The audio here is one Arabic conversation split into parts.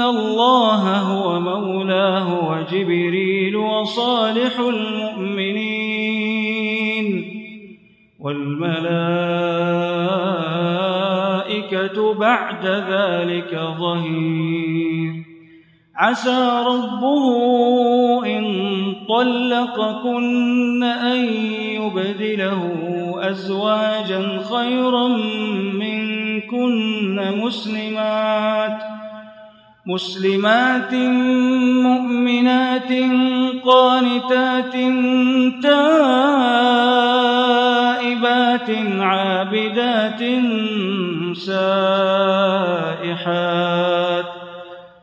الله هو مولاه وجبريل وصالح المؤمنين والملائكة بعد ذلك ظهير. عسى ربه إن طلقكن أن يبدله أزواجا خيرا منكن مسلمات مسلمات مؤمنات قانتات تائبات عابدات سائحات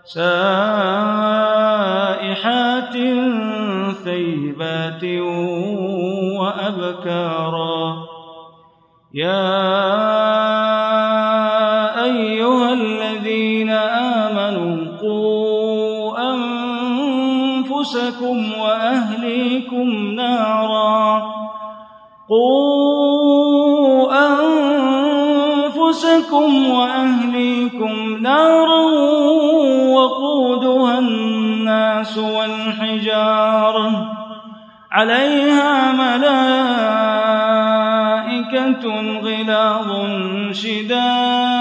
سائحات ثيبات وأبكارا يا آمنوا قوا أنفسكم وأهليكم نارا. قوا أنفسكم وأهليكم نارا وقودها الناس والحجارة. عليها ملائكة غلاظ شداد.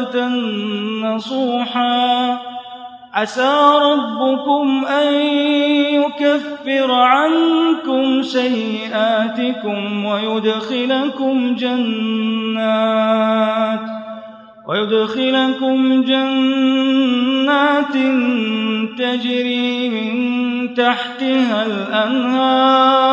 توبة نصوحا. عسى ربكم أن يكفر عنكم سيئاتكم ويدخلكم جنات ويدخلكم جنات تجري من تحتها الأنهار.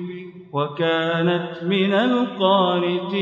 وكانت من القانتين.